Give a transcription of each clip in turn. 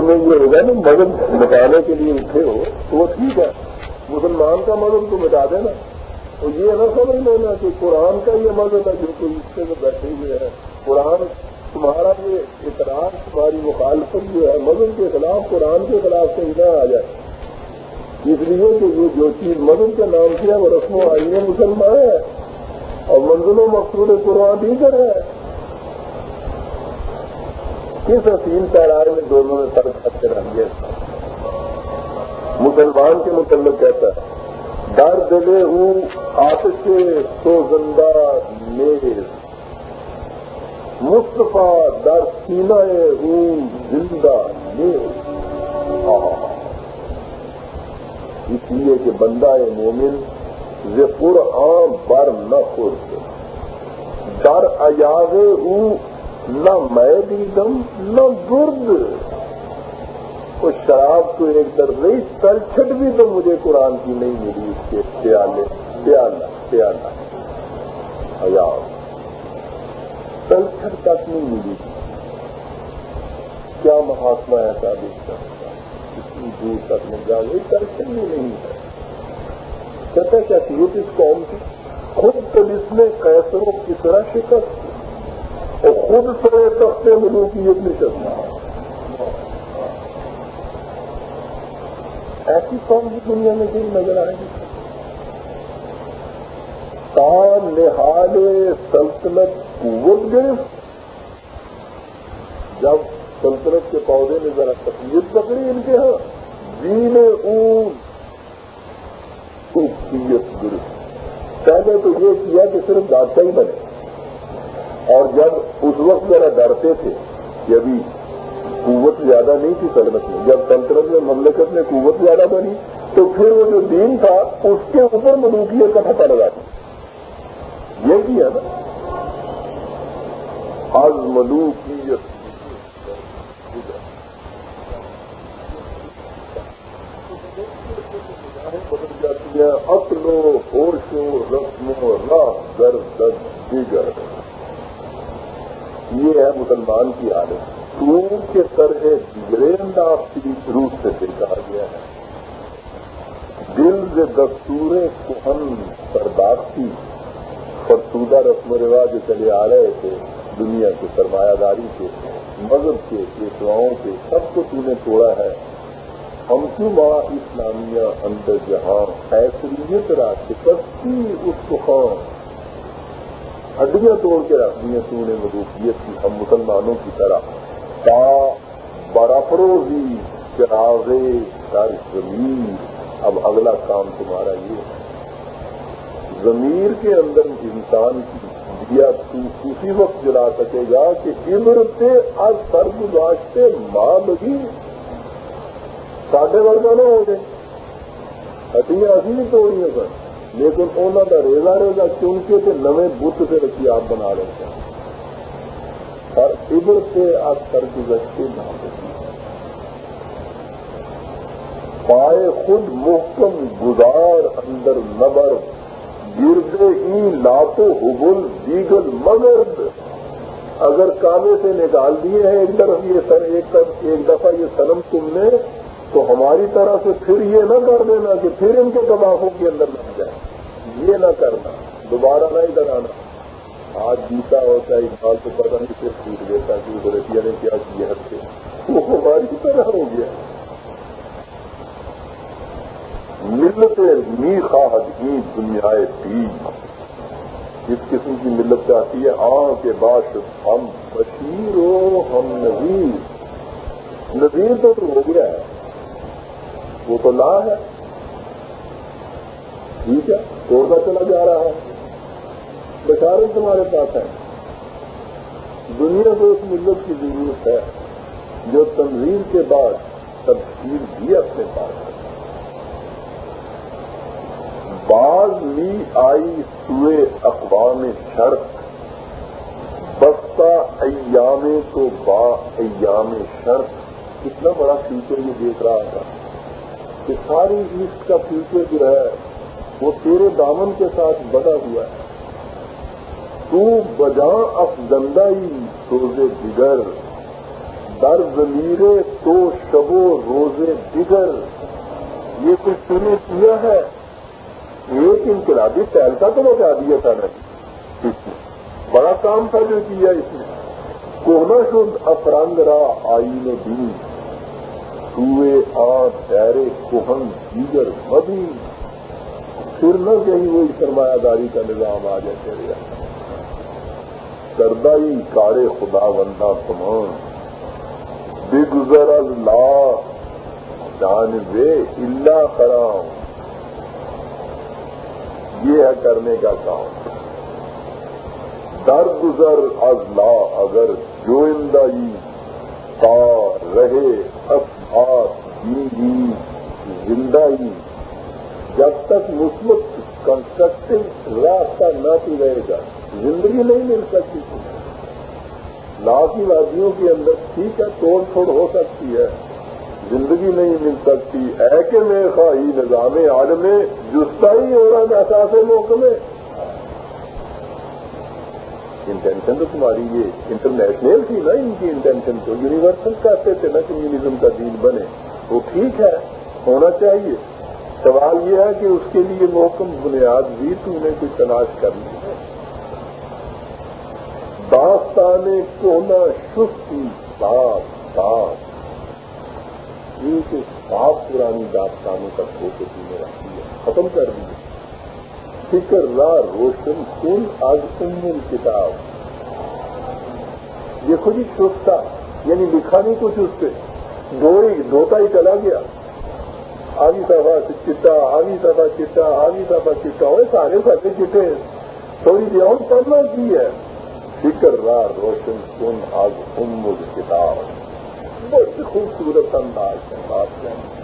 تمہیں یہ ہوگا نا مدد مٹانے کے لیے اٹھے ہو، تو وہ ٹھیک ہے۔ مسلمان کا مدد تو مٹا دینا تو یہ نہ سمجھ لینا کہ قرآن کا یہ مذہب ہے جو کوئی حصے میں بیٹھے ہوئے ہیں۔ قرآن تمہارا یہ اعتراض، تمہاری مخالفت جو ہے، مذہب کے خلاف، قرآن کے خلاف کہیں نہ آ جائے۔ اس لیے کہ یہ جو چیز مذہب کے نام سے وہ رسم و آئین مسلمان ہے۔ اور منزل و مقصود قرآن دیگر ہے۔ کس حسین پیرائے میں دونوں میں فرق کرتے رہیں گے مسلمان کے متعلق کہتا ہے در دلے ہوں آتش تو زندہ میز مصطفیٰ در سینہ ہوں زندہ میز اس لیے کہ بندہ مومن ذکر عام بر نہ خود در ایاز ہوں نہ میں دیدم، نہ گرد وہ شراب تو ایک در رہی تلچھٹ بھی تو مجھے قرآن کی نہیں ملی۔ اس کے پیالے، پیالہ پیالہ۔ حیات تلچھٹ تک نہیں ملی۔ کیا محاسمہ ہے؟ تعلیم کا اتنی دور تک نہیں جا رہی تلچھٹ بھی نہیں ہے۔ کہتا کیا تھی اس قوم کی خود پولیس نے کیسروں کس طرح شکست اور خود سرے تختے ملوکیت میں شکست ایسی قوم کی دنیا میں کہیں نظر آئے گی۔ تان نہال سلطنت قوت گرفت۔ جب سلطنت کے پودے میں ذرا تکلیف پکڑی ان کے ہاں دین اون خوبصیت گرفت۔ پہلے تو یہ کیا کہ صرف دادشاہ ہی بنے۔ اور جب اس وقت ذرا ڈرتے تھے کہ ابھی قوت زیادہ نہیں تھی سلطنت میں، جب سلطنت میں مملکت میں قوت زیادہ بنی، تو پھر وہ جو دین تھا، اس کے اوپر ملوکیت کا پتہ لگا دیا یہ کیا نا آج ملوکیت۔ بدل جاتی ہیں اپلو ہوشو رسمو راہ، در در، دیگر۔ یہ ہے مسلمان کی حالت کے طرح گرینڈ آف کی روپ سے دیکھا گیا ہے۔ دل سے دستور کوہن برداشتی فرسودہ رسم و رواج چلے آ رہے تھے۔ دنیا کے سرمایہ داری کے مذہب کے، پیشواؤں کے، سب کو تو نے توڑا ہے۔ ہم کیوں ماں اسلامیہ اندر جہاں ایسریت راستے کسی اس کو ہڈیاں توڑ کے رکھ دی تو نے مدوفیت کی، ہم مسلمانوں کی طرح۔ برفروزی چراغے در زمین۔ اب اگلا کام تمہارا یہ ہے۔ زمیر کے اندر انسان کی دیا تو اسی وقت جلا سکے گا کہ عمرتے آج سر گزاشتے ماں لگی ساڈے ورگا نہ ہو گئے ہٹیاں ابھی نہیں توڑی سر لیکن انہوں کا ریزا ریزا چن کے نویں بت سے رکھی آپ بنا رہے ہیں پر ابر سے آج سر گزشتے نہ پائے خود محکم گزار اندر نبر گردے ای لاتو حبل دیگل مگرد۔ اگر کامے سے نکال دیے ہیں، ایک طرف یہ سر، ایک ایک دفعہ یہ سنم تم نے تو ہماری طرح سے پھر یہ نہ کر دینا کہ پھر ان کے تباہوں کے اندر لگ جائے۔ یہ نہ کرنا، دوبارہ نہ ادھر آنا۔ آج جیتا ہوتا یعنی ہے اقبال کو پتا نہیں پھر ٹوٹ دیتا کہ غلطیاں نے کیا کیا تھے وہ ہماری طرح ہو گیا۔ ملت می خواہد ہی دنیا تھی جس قسم کی ملت چاہتی ہے آ کے بعد ہم بشیر ہو ہم نذیر۔ نذیر تو ہو گیا۔ ہے وہ تو لا ہے۔ ٹھیک ہے، توڑتا چلا جا رہا ہے۔ بشارے تمہارے پاس ہے۔ دنیا کو اس ملت کی ضرورت ہے جو تنظیم کے بعد تبدیل بھی اپنے پاس ہے۔ بعض لی آئی سوئے اقوام شرط بستہ ایام تو با ایام شرط کتنا بڑا فیوچر یہ دیکھ رہا تھا۔ کہ ساری ایسٹ کا فیوچر جو ہے، وہ تیرے دامن کے ساتھ بڑا ہوا ہے۔ تو بجا افزندائی سوزے دیگر در ضمیرے تو شبو روزے دیگر یہ کچھ سنے کیا ہے؟ ایک انقلابی پہل کا تو بتا دیا تھا نہیں بڑا کام تھا جو کیا اس نے۔ کونا شد افرنگ را آئین دین۔ سوئے آ ڈیرے کوہن دیگر مبی پھر نہ کہیں وہی سرمایہ داری کا نظام آ جائے چلے کردائی کارے خدا بندہ تمام۔ بے گزر اللہ جانوے اللہ خرام یہ ہے کرنے کا کام۔ در گزر از لا اگر جو اندائی پا رہے اسبات دی زندائی جب تک مثبت کنسٹرکٹو راستہ نہ پی رہے گا، زندگی نہیں مل سکتی۔ لا کی وادیوں کے اندر ٹھیک ہے، توڑ پھوڑ ہو سکتی ہے، زندگی نہیں مل سکتی۔ اے کہ میں خواہی نظام عالم جستائی ہو رہا ہے احساس موقع میں انٹینشن تو تمہاری یہ انٹرنیشنل تھی نا ان کی انٹینشن تو. یونیورسل کہتے تھے نا کمیونزم کا دین بنے. وہ ٹھیک ہے، ہونا چاہیے. سوال یہ ہے کہ اس کے لیے محکم بنیاد بھی تم نے کوئی تلاش کرنی ہے۔ داستان کونا شفتی صاف صاف ایک صاف پرانی داستانوں کا فوٹو نے رکھی ہے ختم کر دی فکر را روشن کن آج انجن کتاب یہ خود ہی چھوٹتا یعنی لکھا نہیں کچھ اس پہ۔ ڈوری دھوتا ہی چلا گیا۔ آگی سفا چٹا آگی سفا چٹا آگی سفا چٹا۔ ہوئے سارے سارے چٹے۔ تھوڑی دیون پڑھنا کی ہے۔ فکر را روشن کن آج امد کتاب بہت خوبصورت انداز ہے، بات میں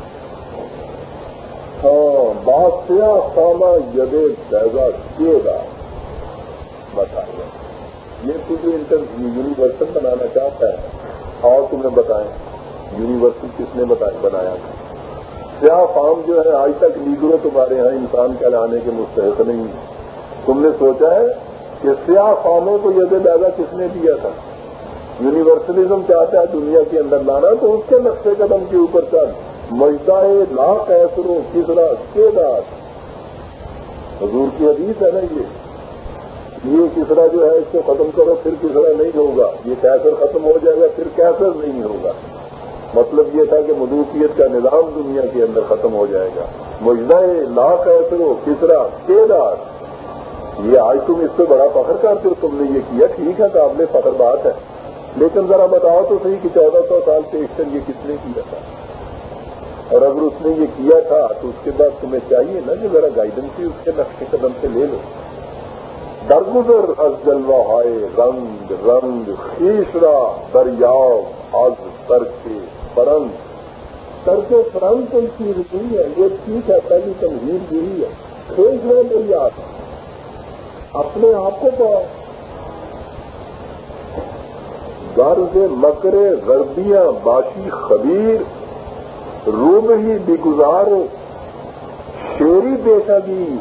ہاں باسیا ساما یدے پیدا کیے گا بتائیے یہ تجھے انٹر یونیورسل بنانا چاہتا ہے۔ اور تمہیں بتائیں۔ یونیورسل کس نے بنایا؟ تھا سیاہ فام جو ہے، آج تک لیگروں تمہارے یہاں انسان کے لانے کے مستحق نہیں تم نے سوچا ہے کہ سیاہ فاموں کو یہ پیدا کس نے دیا تھا؟ یونیورسلزم چاہتا ہے دنیا کے اندر لانا، تو اس کے نقشے قدم کے اوپر چل۔ مجدہ لاکھ ایسروں کسرا کے دار حضور کی حدیث ہے نا یہ۔ یہ کسرا جو ہے اس کو ختم کرو، پھر کسرا نہیں ہوگا۔ یہ کیسر ختم ہو جائے گا، پھر کیسر نہیں ہوگا۔ مطلب یہ تھا کہ مدوفیت کا نظام دنیا کے اندر ختم ہو جائے گا۔ مجدہ لاکھ ایسروں کسرا کے دار یہ آج تم اس سے بڑا فخر کرتے ہو، تم نے یہ کیا، ٹھیک ہے، قابل فخر بات ہے۔ لیکن ذرا بتاؤ تو صحیح کہ چودہ سو سال سے ایکشن یہ کس نے کیا تھا؟ اور اگر اس نے یہ کیا تھا تو اس کے بعد تمہیں چاہیے نا کہ ذرا گائیڈنس ہی اس کے نقش قدم سے لے لو۔ درگزر از جلوہ ہائے رنگ رنگ خیشرا، دریاؤ آز سر کے فرنگ سر کے فرنگ کوئی چیز نہیں ہے، یہ ٹھیک ہے، پہلی تنظیم یہی ہے۔ خیشرا دریا اپنے آپ کو پاؤ۔ غرض مکرے غربیاں، باشی خبیر۔ روب ہی بگزار شیری بیٹا بھی۔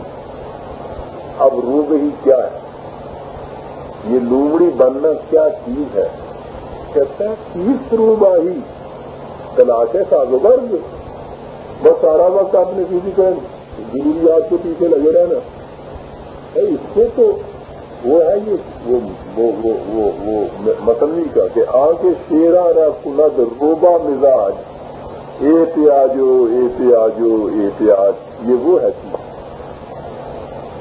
اب روب ہی کیا ہے؟ یہ لومڑی بننا کیا چیز ہے؟ کہتا ہے تیس روبا ہی تلاش ہے سازو برگ بس سارا وقت آپ نے کسی کو ضروریات کے پیچھے لگے رہنا۔ اس سے تو وہ ہے یہ وہ متنوی کا کہ آگے شیرا را کلد روبا مزاج۔ اے پیاجو اے یہ وہ ہے چیز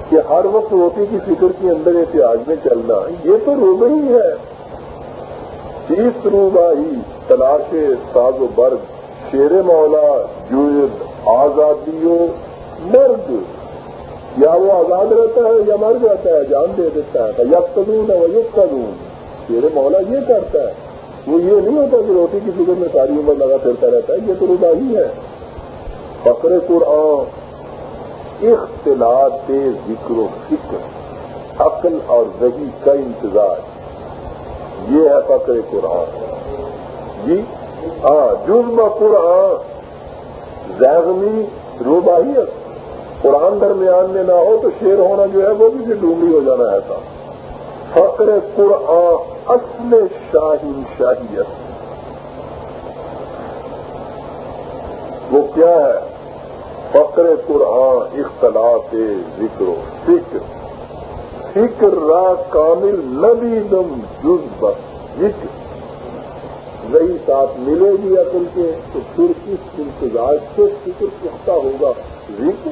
کہ ہر وقت روٹی کی فکر کے اندر احتیاط میں چلنا، یہ تو روبا ہی ہے۔ تیس روبا ہی، تلاش، ساز و برگ، شیر مولا جوید آزادیوں مرد یا وہ آزاد رہتا ہے یا مر جاتا ہے، جان دے دیتا ہے۔ یک قدون ہے وہ یک قدون میرے مولا یہ کرتا ہے۔ وہ یہ نہیں ہوتا کہ روٹی کی فکر میں ساری عمر لگا پھرتا رہتا ہے، یہ تو روزہ ہی ہے۔ فقر قرآن، اختلاط ذکر و فکر، عقل اور وہی کا انتظار۔ یہ ہے فقر قرآن۔ جی؟ ہاں جزم قرآن۔ زیغمی روباہی قرآن درمیان میں نہ ہو تو شیر ہونا جو ہے وہ بھی پھر ڈونگی ہو جانا ہے۔ تھا فقر قرآن اصل شاہی شاہیت۔ وہ کیا ہے؟ فقر قرآن اختلاط ذکر و فکر۔ فکر را کامل نبی دم جز بس ذکر۔ وہی ساتھ ملے گی عقل کے، تو پھر اس انتظار سے فکر پختہ ہوگا؟ ذکر۔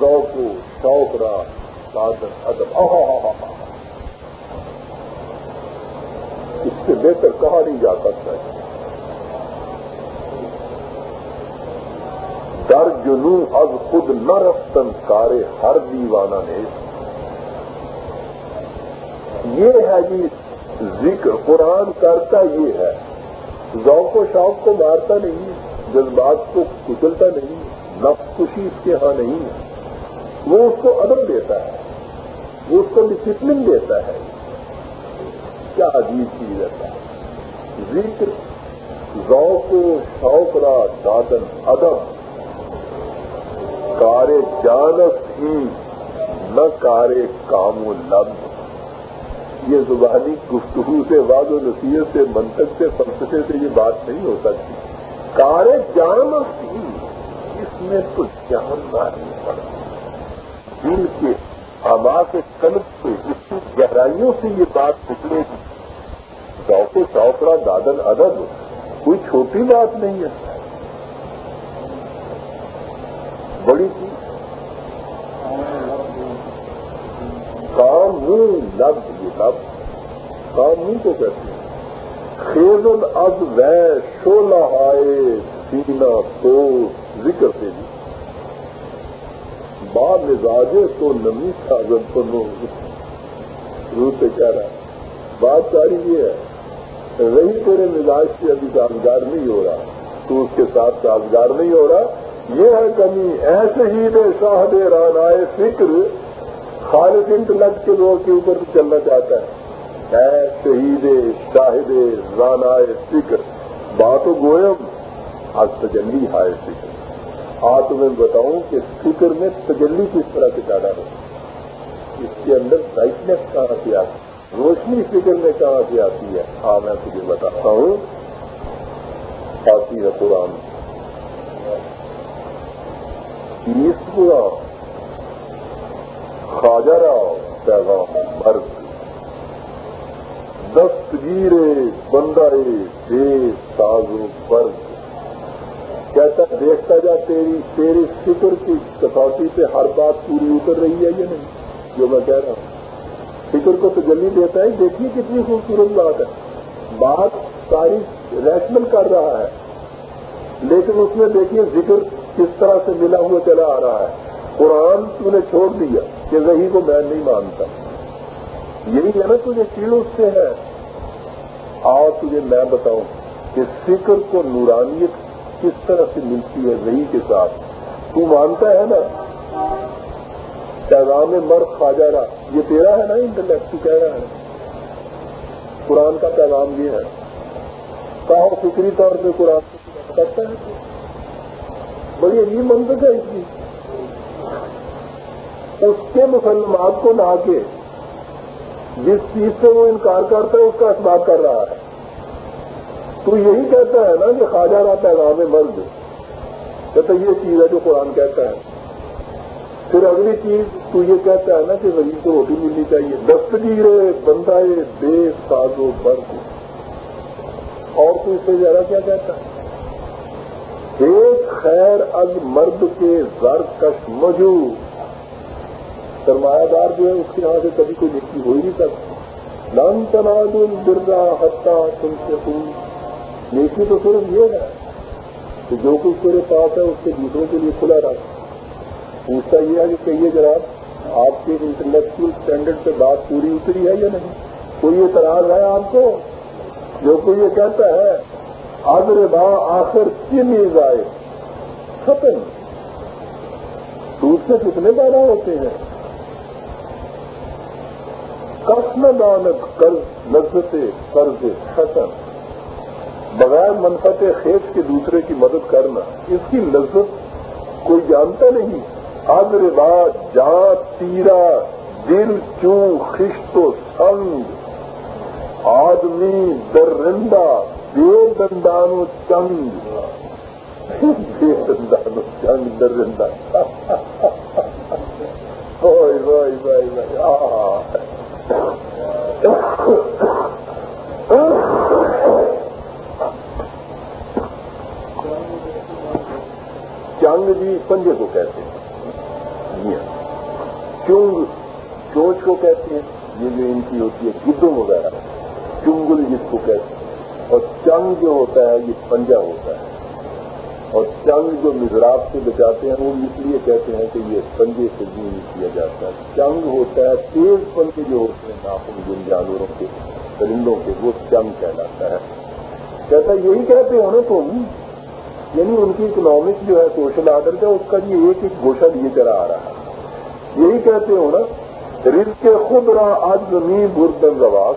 ذوق و شوق را سادن ادب اس سے بہتر کہا نہیں جا سکتا ہے۔ در جنو اب خود نہ رفتن کارے ہر دیوانہ نے۔ یہ ہے جی ذکر قرآن کرتا یہ ہے۔ ذوق و شوق کو مارتا نہیں، جذبات کو کچلتا نہیں، نفس خوشی اس کے ہاں نہیں۔ ہے وہ اس کو ادب دیتا ہے، وہ اس کو ڈسپلن دیتا ہے۔ کیا عجیب چیز ہے ذکر، ذوق و شوق را دادن ادب کارے جانت ہی، نہ کارے کام و لب۔ یہ زبانی گفتگو سے واض و نصیحت سے، منطق سے، فلسفے سے یہ بات نہیں ہو سکتی۔ کارے جانت ہی، اس میں تو جاننا ہی پڑا دل کے ہوا کے قلب سے، اس کی گہرائیوں سے یہ بات نکلے گی۔ شوق و چوکڑا دادن ادب، کوئی چھوٹی بات نہیں ہے۔ بڑی چیز۔ کام ہوں لب، یہ لب۔ کام کو کہتے ہیں۔ خیزل اب وے شولہ آئے سینا تو ذکر سے۔ بھی بعد مزاجے تو نمی تھا جب تو روح سے کہہ رہا بات ساری یہ ہے۔ رہی تیرے مزاج سے ابھی سازگار نہیں ہو رہا۔ تو اس کے ساتھ سازگار نہیں ہو رہا۔ یہ ہے کمی۔ ایسے ہی دے شاہد رانائے فکر۔ خالص انٹلیکٹ کے لوگ کے اوپر بھی چلنا چاہتا ہے۔ اے شہید شاہد رانائے فکر۔ بات و گوئم آج تجلی ہائے فکر۔ ہاں آج تمہیں بتاؤں کہ فکر میں تجلی کس طرح سے پیدا ہو اس کے اندر برائٹنیس کہاں سے آتی ہے؟ روشنی فکر میں کہاں سے آتی ہے؟ ہاں میں تجھے بتاتا ہوں۔ آتی ہے قرآن۔ تیسرا خواجہ راؤ پیغام مرد۔ دستگیرے بندہ بے ساز و برد کہتا دیکھتا جا تیری تیری فکر کی کسوٹی پہ ہر بات پوری اتر رہی ہے یا نہیں؟ جو میں کہہ رہا ہوں۔ فکر کو تو جلدی دیتا ہے، دیکھیے کتنی خوبصورت بات ہے۔ بات ساری ریشنل کر رہا ہے، لیکن اس میں دیکھیے ذکر کس طرح سے ملا ہوا چلا آ رہا ہے۔ قرآن تو نے چھوڑ دیا کہ وہی کو میں نہیں مانتا۔ یہی ہے نا تجھے چیڑ اس سے ہے۔ آؤ تجھے میں بتاؤں کہ فکر کو نورانیت کس طرح سے ملتی ہے وہی کے ساتھ؟ تو مانتا ہے نا۔ پیغام مرد کھا جا رہا۔ یہ تیرا ہے نا انٹرلیکٹ تو کہہ رہا ہے۔ قرآن کا پیغام یہ ہے۔ کہو فکری طور پہ قرآن کرتا ہے۔ بڑی عجیب منطق ہے اس کی۔ اس کے مسلمات کو نہ کے جس چیز سے وہ انکار کرتا ہے، اس کا اسباب کر رہا ہے۔ تو یہی کہتا ہے نا کہ خواجہ رہا پیغام مرد کہتا یہ چیز ہے جو قرآن کہتا ہے۔ پھر اگلی چیز تو یہ کہتا ہے نا کہ غریب کو روٹی ملنی چاہیے۔ دستگیر بندہ بے سازو برد اور تو اس سے زیادہ کیا کہتا ہے؟ ایک خیر از مرد کے زر کش مجو۔ سرمایہ دار جو ہے اس کے یہاں سے کبھی کوئی نیکی ہو ہی نہیں سکتی نام تناد برا ہتھا تم سے نیکی تو صرف یہ ہے کہ جو کچھ تیرے پاس ہے، اس کے دوسروں کے لیے کھلا رہا پوچھتا یہ ہے کہ کہیے جناب، آپ کے انٹلیکچل اسٹینڈرڈ پہ بات پوری اتری ہے یا نہیں؟ کوئی اعتراض ہے آپ کو؟ جو کوئی یہ کہتا ہے حاضر با آخر نیز آئے ختم۔ دودھ سے کتنے پیدا ہوتے ہیں؟ کسم دانک قرض لذت قرض ختم۔ بغیر منفت خیت کے دوسرے کی مدد کرنا، اس کی لذت کوئی جانتا نہیں۔ حاضر با جان تیرا، دل چوں خشت و سنگ۔ آدمی، درندہ بے دندان و چند جنگ درندہ بھائی بھائی بھائی بھائی چنگ جی پنجے کو کہتے ہیں۔ چونگ چونچ کو کہتے ہیں۔ یہ جو ان کی ہوتی ہے گدوں وغیرہ، چنگل جس کو کہتے ہیں۔ اور چنگ جو ہوتا ہے، یہ پنجا ہوتا ہے۔ اور چنگ جو مزراب سے بچاتے ہیں، وہ اس لیے کہتے ہیں کہ یہ پنجے سے بھی کیا جاتا ہے۔ چنگ ہوتا ہے، تیز پنجے جو ہوتے ہیں، ناخن جن جانوروں کے، پرندوں کے، وہ چنگ کہلاتا ہے۔ کہتا یہی کہتے ہو نا تم یعنی ان کی اکنامک جو ہے سوشل آرڈر کا، اس کا یہ ایک ایک گوشہ لیے چلا آ رہا ہے۔ یہی کہتے ہو نا رز کے خود رہا آج زمین بردن رواق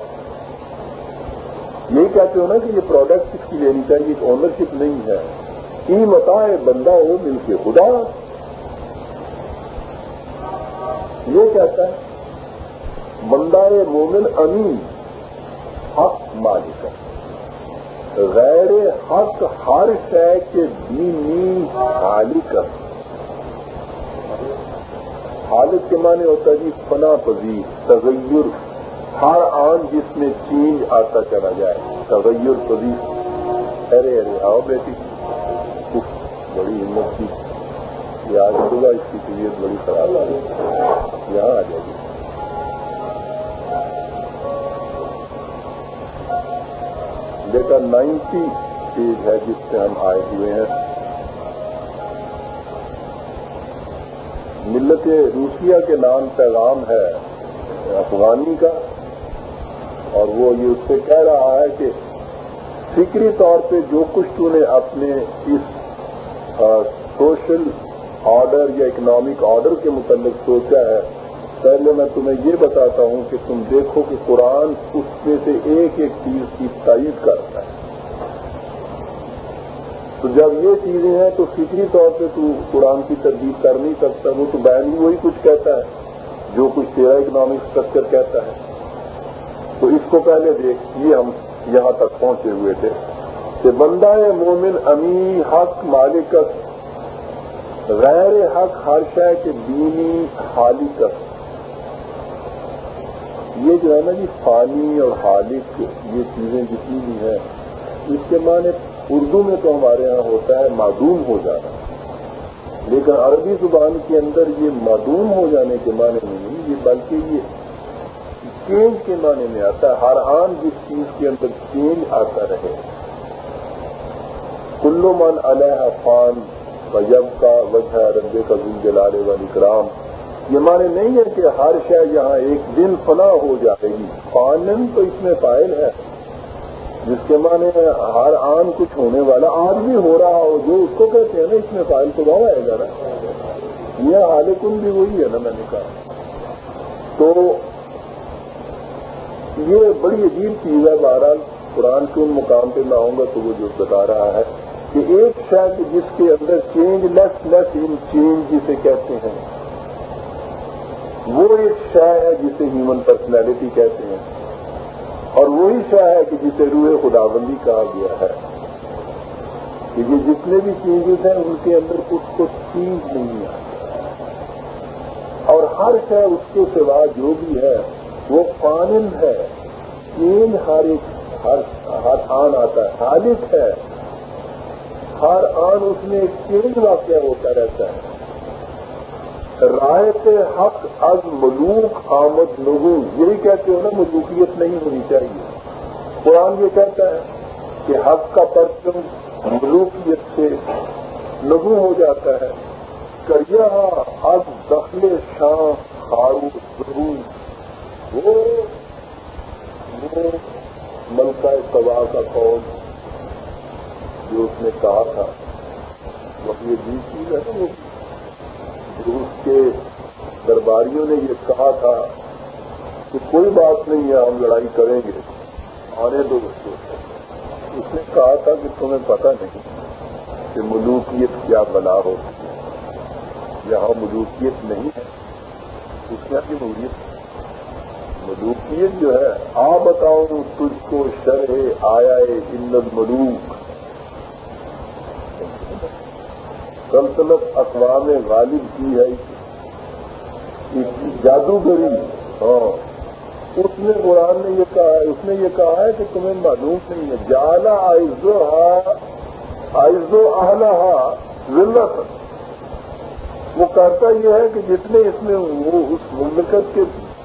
یہی کہتے ہو نا کہ یہ پروڈکٹ اس کی لینی چاہیے اونرشپ نہیں ہے۔ متائے بندہ ہو مل کے خدا۔ یہ کہتا ہے، بندہ مومن امین، حق مالک غیر حق ہر شے کے دینی خالق حالت کے معنی ہوتا ہے جی فنا پذیر، تغیر۔ ہر آن جس میں چینج آتا چلا جائے، تغیر پذیر۔ ارے ارے، آؤ بیٹی۔ بڑی ہمت کی۔ یہ آج اس کی طبیعت بڑی خراب آ گئی۔ یہاں آ جائے گی بیٹا نائنٹی ایج ہے جس سے ہم آئے ہوئے ہیں۔ ملت روسیہ کے نام پیغام ہے افغانی کا، اور وہ یہ اس سے کہہ رہا ہے کہ فکری طور پہ جو کچھ تو نے اپنے اس سوشل آرڈر یا اکنامک آرڈر کے متعلق سوچا ہے پہلے میں تمہیں یہ بتاتا ہوں کہ تم دیکھو کہ قرآن اس میں سے ایک ایک چیز کی تائید کرتا ہے۔ تو جب یہ چیزیں ہیں تو فکری طور پہ تو قرآن کی تردید کر نہیں سکتا، وہ تو بین وہی کچھ کہتا ہے، جو کچھ تیرا اکنامک اسٹرکچر کہتا ہے۔ تو اس کو پہلے دیکھ، یہ ہم یہاں تک پہنچے ہوئے تھے کہ بندہ مومن امی حق مالک غیر حق ہر شے کے دینی خالق یہ جو ہے نا جی فانی اور خالق یہ چیزیں جتنی بھی ہیں، اس کے معنی اردو میں تو ہمارے ہاں ہوتا ہے معدوم ہو جانا۔ لیکن عربی زبان کے اندر یہ معدوم ہو جانے کے معنی نہیں یہ بلکہ یہ چینج کے معنی میں آتا ہے۔ ہر آن جس چیز کے اندر چینج آتا رہے۔ کلو من علیہ فان وجب کا وجہ رب کا جلالے والی کرام یہ معنی نہیں ہے کہ ہر شے یہاں ایک دن فنا ہو جائے گی۔ فانن تو اس میں فائل ہے۔ جس کے معنی ہر آن کچھ ہونے والا آج بھی ہو رہا ہو، جو اس کو کہتے ہیں نا، اس میں فائل تو بہت ہے ذرا یہ حال کن بھی وہی ہے نا میں نے کہا۔ تو یہ بڑی عجیب چیز ہے، بہرحال قرآن کے ان مقام پہ میں آؤں گا تو وہ جو بتا رہا ہے کہ ایک شخص جس کے اندر change less less in change جسے کہتے ہیں۔ وہ ایک شہ ہے جسے ہیومن پرسنالٹی کہتے ہیں اور وہی شہ ہے کہ جسے روح خدا بندی کہا گیا ہے کہ یہ جتنے بھی چینجز ہیں ان کے اندر کچھ کچھ چیز نہیں آتی اور ہر شہ اس کے سوا جو بھی ہے وہ قانون ہے چینج ہر ایک، ہر آن آتا ہے خالص ہے، ہر آن اس میں ایک چینج واقعہ ہوتا رہتا ہے۔ رائے حق از ملوک آمد نگو یہی کہتے ہو نا، ملوکیت نہیں ہونی چاہیے۔ قرآن یہ کہتا ہے کہ حق کا پرچم ملوکیت سے لگو ہو جاتا ہے۔ کریا از دخل شاہ خارو وہ ملکہ سوا کا قوم جو اس نے کہا تھا۔ وہ یہ بھی چیز ہے وہ جو اس کے درباریوں نے یہ کہا تھا کہ کوئی بات نہیں ہے ہم لڑائی کریں گے، آنے دو اس کو اس نے کہا تھا کہ تمہیں پتہ نہیں کہ ملوکیت کیا بلا ہو یہاں ملوکیت نہیں ہے، اس میں کی ملوکیت ملوکیت جو ہے، آ بتاؤں تجھ کو شرح آیا ہے ملوک سلطنت اقوام غالب کی ہے۔ جادوگری۔ ہاں۔ اس نے قرآن نے یہ کہا ہے، اس نے یہ کہا ہے کہ تمہیں معلوم نہیں ہے۔ جالا آئزو ہا آئزو آہلا ہا ضلع وہ کہتا یہ ہے کہ جتنے اس میں وہ اس مملکت کے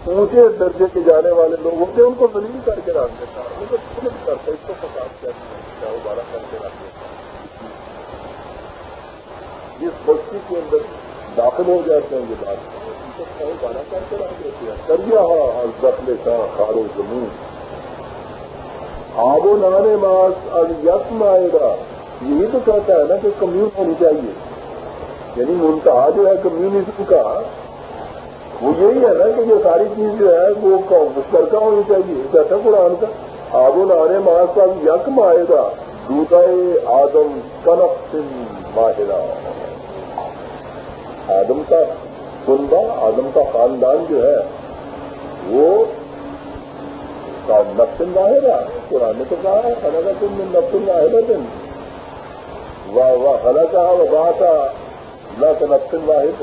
اونچے درجے کے جانے والے لوگ ہوتے ہیں ان کو دلیل کر کے رکھ دیتا۔ ان کو کرتا اس کو فساد کیا بارہ کر کے رکھ دیتا۔ جس بستی کے اندر داخل ہو جاتے ہیں یہ بات کریا دخل کا خارو زمین آب و نانے ماس اب یسم آئے گا یہی تو کہتا ہے نا کہ کمیون ہونی چاہیے۔ یعنی منتہا جو ہے، کمیونزم کا، وہ یہی ہے نا کہ یہ ساری چیز جو ہے، وہ مشترکہ ہونی چاہیے۔ کیسا قرآن کا، آب و نارے ماس کا یکم آئے گا دوسرے آدم کنف ماہرہ۔ آدم کا کنبا آدم کا خاندان جو ہے، وہ نفسن واحدہ قرآن نے تو کہا ہے خلا کا تم نے نفسن واحدہ دن واہ واہ خلا کا وبا کا نہ تو نفسن واحد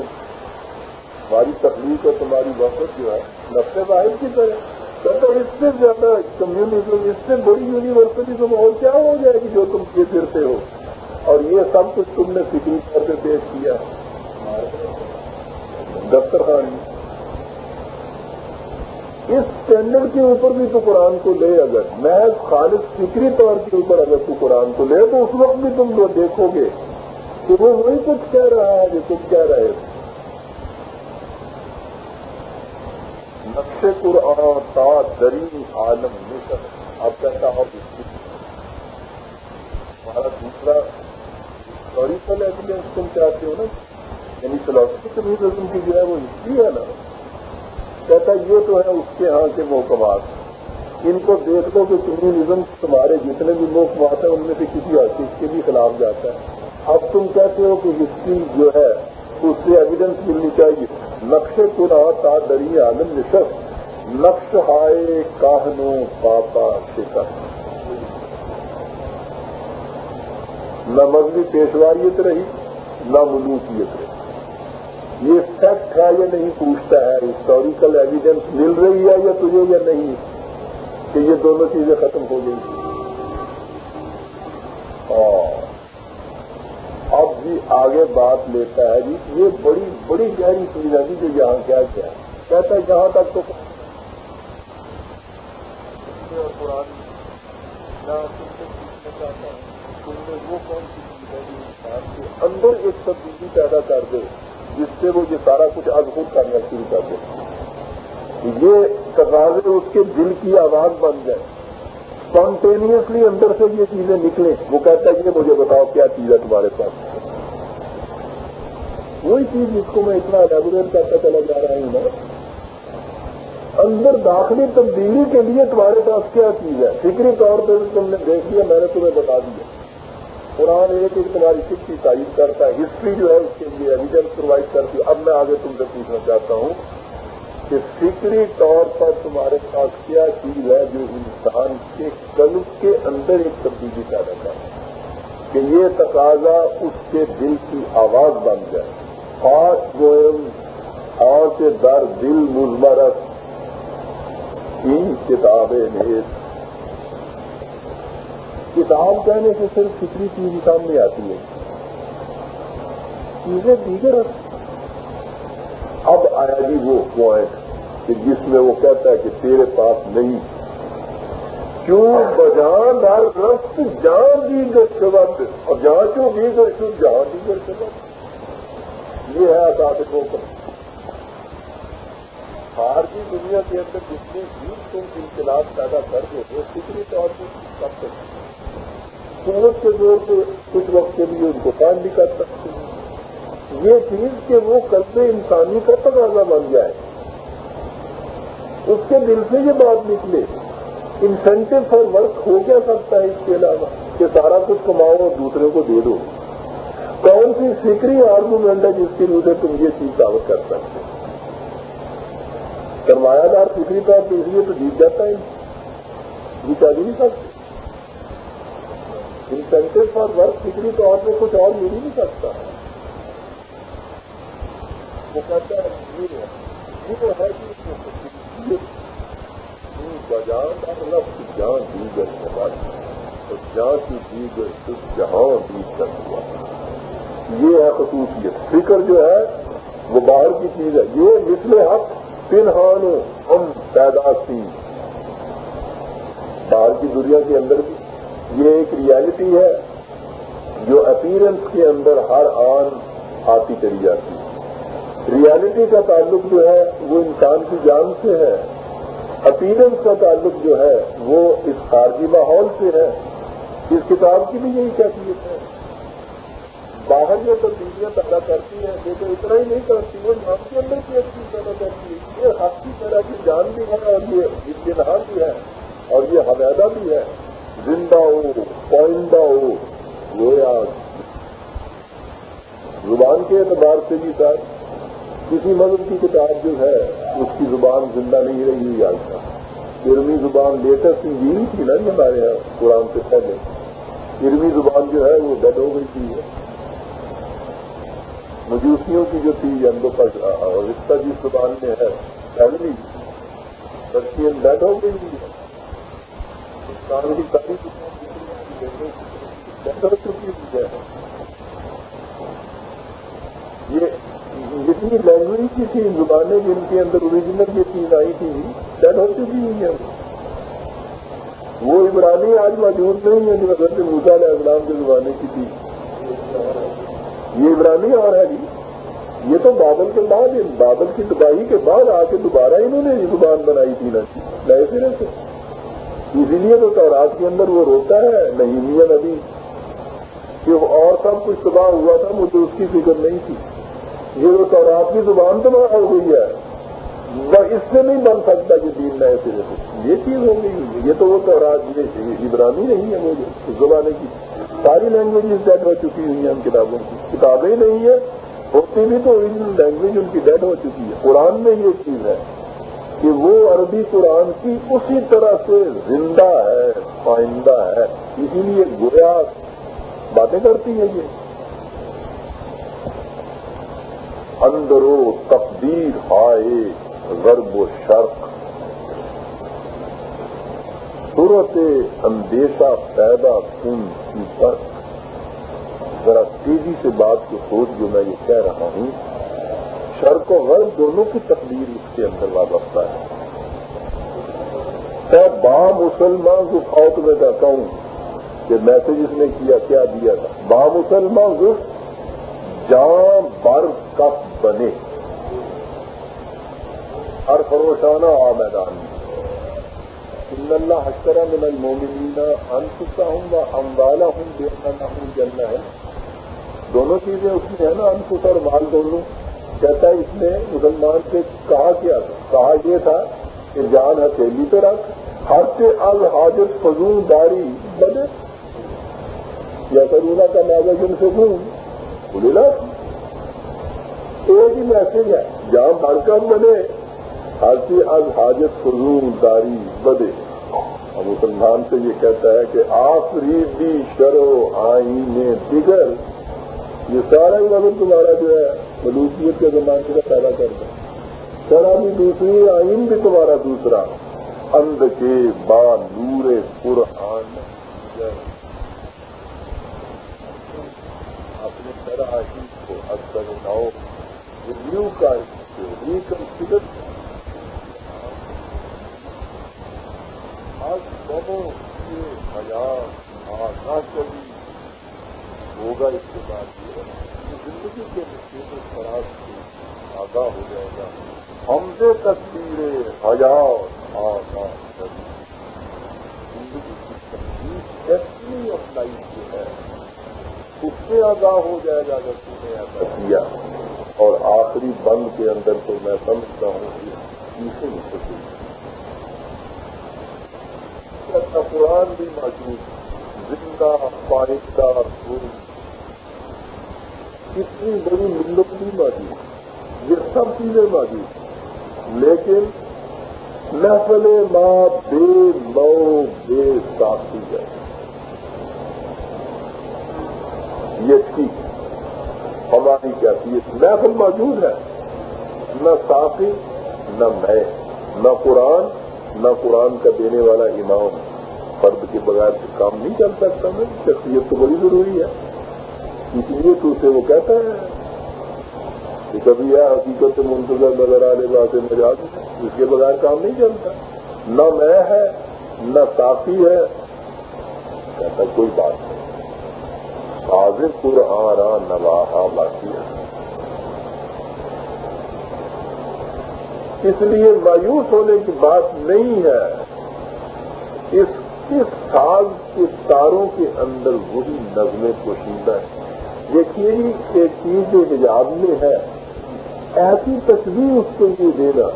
ہماری تکلیف اور تمہاری وقت جو ہے، نفس واحد کی طرح۔ تو اس سے زیادہ کمیونزم اس سے بڑی یونیورسٹی تم اور کیا ہو جائے گی جو تم یہ پھرتے ہو؟ اور یہ سب کچھ تم نے فکری طور پہ پیش کیا۔ دفترخان اس اسٹینڈرڈ کے اوپر بھی تو قرآن کو لے اگر۔ محض خالص فکری طور کے اوپر اگر تو قرآن کو لے، تو اس وقت بھی تم لوگ دیکھو گے کہ وہ وہی کچھ کہہ رہا ہے جو کچھ کہہ رہے تھے۔ نقش قرآن تا دری عالم مصر اب کہتا ہوں ہمارا دوسرا ہسٹوریکل ایویڈینس تم چاہتے ہو نا؟ یعنی فلاسفی کمیونزم کی جو ہے وہ ہسٹری ہے نا۔ کہتا یہ تو ہے اس کے ہاں کے محکمات ان کو دیکھ لو کہ کمیونزم تمہارے جتنے بھی محکمات ہیں ان میں سے کسی حقیق کے بھی خلاف جاتا ہے۔ اب تم کہتے ہو کہ ہسٹری جو ہے، اس سے ایویڈنس ملنی چاہیے۔ نقش پورا تا دری عالم نشست۔ نقش ہائے کاہنو پاپا شکر نہ مذہبی پیشواریت رہی، نہ ملوکیت رہی۔ یہ فیکٹ ہے یا نہیں پوچھتا ہے ہسٹوریکل ایویڈینس مل رہی ہے یا تجھے یا نہیں؟ کہ یہ دونوں چیزیں ختم ہو گئی اور اب جی آگے بات لیتا ہے جی یہ بڑی بڑی گہری چیز ہے جی جو یہاں کیا کیا کہتا ہے جہاں تک تو قرآن وہ کون سی چیز ہے جو کے اندر ایک تبدیلی پیدا کر دے؟ جس سے وہ یہ سارا کچھ اب خود کرنا شروع کر دے یہ تقاضے اس کے دل کی آواز بن جائے اسپونٹینیسلی اندر سے یہ چیزیں نکلیں۔ وہ کہتا ہے کہ مجھے بتاؤ کیا چیز ہے تمہارے پاس۔ وہی چیز جس کو میں اتنا الیبوریٹ کرتا چلا جا رہا ہوں نا۔ اندر داخلی تبدیلی کے لیے تمہارے پاس کیا چیز ہے؟ فکری طور پہ تم نے دیکھ لیا، میں نے تمہیں بتا دیا۔ قرآن ایک ایک تمہاری سکھ کی تعریف کرتا ہے ہسٹری جو ہے اس کے لیے ایویڈینس پرووائڈ کرتی ہے۔ اب میں آگے تم سے پوچھنا چاہتا ہوں کہ فکری طور پر تمہارے پاس کیا چیز ہے جو انسان کے قلب کے اندر ایک تبدیلی پیدا کرے کہ یہ تقاضا اس کے دل کی آواز بن جائے۔ خاص گوئم اور در دل مزمرت۔ تین کتابیں نیز کتاب کہنے سے صرف فکری چیز سامنے آتی ہے۔ چیزیں دیگر اب آیا جی وہ پوائنٹ کہ جس میں وہ کہتا ہے کہ تیرے پاس نہیں۔ کیوں؟ بجان دار رست جان دی گر اور جہاں کیوں دی گر جہاں دی گر شبد یہ ہے آزاد کو خارجی دنیا کے اندر جتنے بھی تم انقلاب پیدا کر دو وہ فکری طور پر کب تک سورج کے زور سے کچھ وقت کے لیے ان کو کام بھی کر سکتے ہیں۔ یہ چیز کہ وہ قلب انسانی کا تقاضا بن جائے۔ اس کے دل سے یہ بات نکلے انسینٹو فار ورک ہو کیا سکتا ہے اس کے علاوہ کہ سارا کچھ کماؤ اور دوسرے کو دے دو۔ کون سی فکری آرگومنٹ ہے جس کی وجہ سے تم یہ چیز دعوت کر سکتے سرمایہ دار فکری طور پہ اس لیے تو جیت جاتا ہے۔ جیتا بھی نہیں سکتے؟ انسینٹو اور ورک فکری طور پہ کچھ اور مل ہی نہیں سکتا۔ وہ کہتا ہے، یہ یہ ہے کہ بجان لفظ جان دیگر سوال تو جان کی دیگر صرف جہاں دی کر ہوا۔ یہ ہے خصوصیت۔ فکر جو ہے، وہ باہر کی چیز ہے۔ یہ مثل حق پنہان ہم پیدا تھی باہر کی دنیا کے اندر بھی یہ ایک ریالٹی ہے جو اپیرنس کے اندر ہر آن آتی کری جاتی ہے۔ ریالٹی کا تعلق جو ہے وہ انسان کی جان سے ہے۔ اپیرنس کا تعلق جو ہے وہ اس خارجی ماحول سے ہے۔ اس کتاب کی بھی یہی کیفیت ہے۔ باہر جو تبدیلیاں پیدا کرتی ہیں، یہ تو اتنا ہی نہیں کرتی ہے نام کے اندر بھی ایک چیز پیدا کرتی ہے یہ حق کی طرح کی جان بھی ہے اور یہ امتحان بھی ہے اور یہ حویدہ بھی ہے۔ زندہ ہو پائندہ ہو، گویا زبان کے اعتبار سے بھی سر کسی مذہب کی کتاب جو ہے، اس کی زبان زندہ نہیں رہی ہوئی آج تک ارمی زبان لیٹسٹ یہی تھی نا جی ہمارے یہاں قرآن سے پہلے۔ ارمی زبان جو ہے، وہ ڈیڈ ہو گئی تھی۔ مجوسیوں کی جو تھی اور رشتہ جس زبان میں ہے۔ فیملی رشین ڈیڈ ہو گئی ہے ہے یہ جتنی لینگویج کی تھی، زبانیں جن کے اندر اوریجنل یہ چیز آئی تھی ڈیڈ ہو چکی ہوئی ہے وہ عمرانی آج موجود نہیں ہے جو حضرت موسا علیہ السلام کے زمانے کی تھی۔ یہ عمرانی اور ہے جی۔ یہ تو بابل کے بعد، بابل کی تباہی کے بعد آ کے دوبارہ انہوں نے یہ زبان بنائی تھی نا نئے سرے سے اسی لیے تو تورات کے اندر وہ روتا ہے، نہیں نبی۔ کہ اور سب کچھ تباہ ہوا تھا، مجھے اس کی فکر نہیں تھی۔ یہ تو تورات کی زبان تباہ ہو گئی ہے۔ اس سے نہیں بن سکتا کہ دین نئے سرے سے یہ چیز ہو گئی۔ یہ تو وہ تورات عبرانی نہیں ہے وہ زبانے کی۔ ساری لینگویج ڈیڈ ہو چکی ہوئی ہیں ان کتابوں کی۔ کتابیں نہیں ہیں، ہوتی بھی تو اوریجنل لینگویج ان کی ڈیڈ ہو چکی ہے۔ قرآن میں یہ چیز ہے۔ کہ وہ عربی قرآن کی اسی طرح سے زندہ ہے پائندہ ہے۔ اسی لیے گویا باتیں کرتی ہیں یہ۔ اندرو تقدیر ہائے غرب و شرق۔ صورت اندیشہ پیدا کن کی پر ذرا تیزی سے بات کو سوچ جو میں یہ کہہ رہا ہوں شرق و غرب دونوں کی تقدیر اس کے اندر وابستہ ہے۔ میں با مسلمان کو فوت میں کہتا ہوں کہ میسج اس نے کیا کیا دیا تھا۔ با مسلمان گف جام بر کف بنے۔ ہر فروشانہ آ میدان میں۔ ان اللہ حسرا من المومنین انفسا ہوں و اموالا ہوں دیکھنا نہ ہوں جلنا ہے دونوں چیزیں اس میں ہے نا، انفس اور مال دونوں۔ کہتا ہے اس نے مسلمان سے کہا کیا تھا۔ کہا یہ تھا کہ جان ہتھیلی پہ رکھ، ہر سے ال حاجت فضول داری بنے یا کرونا کا ماضا جن سے گھوم بولے نا ایک ہی میسج ہے، جہاں برکت بنے، ہر سے ال حاجت فضول داری بدے اور مسلمان سے یہ کہتا ہے کہ آخری بھی شرو آئین دیگر یہ سارا ہی مدد تمہارا جو ہے ملوکیت کے زمانے کا پیدا کر دیں شرح بھی دوسری آئین بھی تمہارا دوسرا۔ اند کے با نور قرآن۔ اپنے شرح کو اکثر اٹھاؤ۔ ریویو کا ریکنسیڈر آج دونوں کے حیات آنا چلی ہوگا اس کے بعد یہ زندگی کے نصیب خراب سے آگاہ ہو جائے گا۔ ہم سے تصویریں حیات آنا چلی زندگی کی تصویر ڈیسٹنی آف لائف جو ہے؟ اس سے آگاہ ہو جائے گا اگر تم نے ایسا کیا اور آخری بند کے اندر تو میں سمجھتا ہوں کہ تیسرے مستقل کا قرآن بھی موجود زندہ پائندہ کتنی بڑی ملت بھی موجود یہ سب چیزیں موجود لیکن محفل ماں بے مو بے ساتھی ہے۔ یہ ٹھیک ہماری کیا محفل موجود ہے۔ نہ صافی نہ میں۔ نہ قرآن نہ قرآن کا دینے والا امام۔ فرد کے بغیر کام نہیں چل سکتا میں شخصیت تو بڑی ضروری ہے۔ اس لیے تو اسے وہ کہتا ہے کہ کبھی یہ حقیقت منتظر نظر آنے بات مجاز اس کے بغیر کام نہیں چلتا۔ نہ میں ہے، نہ کافی ہے۔ کہتا کوئی بات نہیں۔ حاضر قرآن نواحا باقی ہے۔ اس لیے مایوس ہونے کی بات نہیں ہے۔ اس اس سال کے تاروں کے اندر وہی نظمیں پوشیدہ ہے دیکھیے ایک چیز جو حجاب میں ہے، ایسی تصویر اس کے لیے دینا۔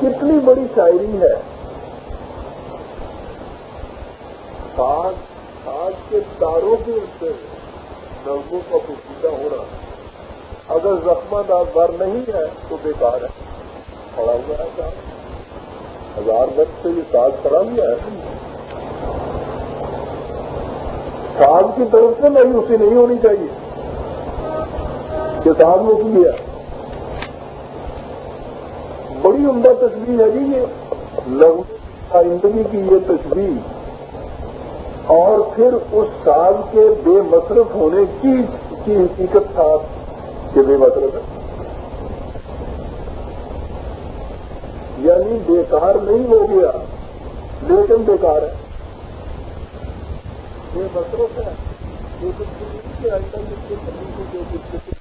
کتنی بڑی شاعری ہے۔ آج کے تاروں کے اندر نظموں کا پوشیدہ ہونا اگر زخمہ دار نہیں ہے تو بیکار ہے۔ پڑا ہوا ہے۔ ہزار وقت سے یہ ساز پڑا ہوا ہے۔ ساز کی طرف سے مایوسی نہیں ہونی چاہیے۔ کہ ساز میں کی ہے۔ بڑی عمدہ تصویر ہے جی یہ لگو آئندگی کی یہ تصویر۔ اور پھر اس سال کے بے مصرف ہونے کی کی حقیقت تھا کہ بے مصرف ہے۔ یعنی بیکار نہیں ہو گیا، لیکن بیکار ہے۔ یہ مصروف ہے۔ جو کچھ آئٹم اس کے جو کچھ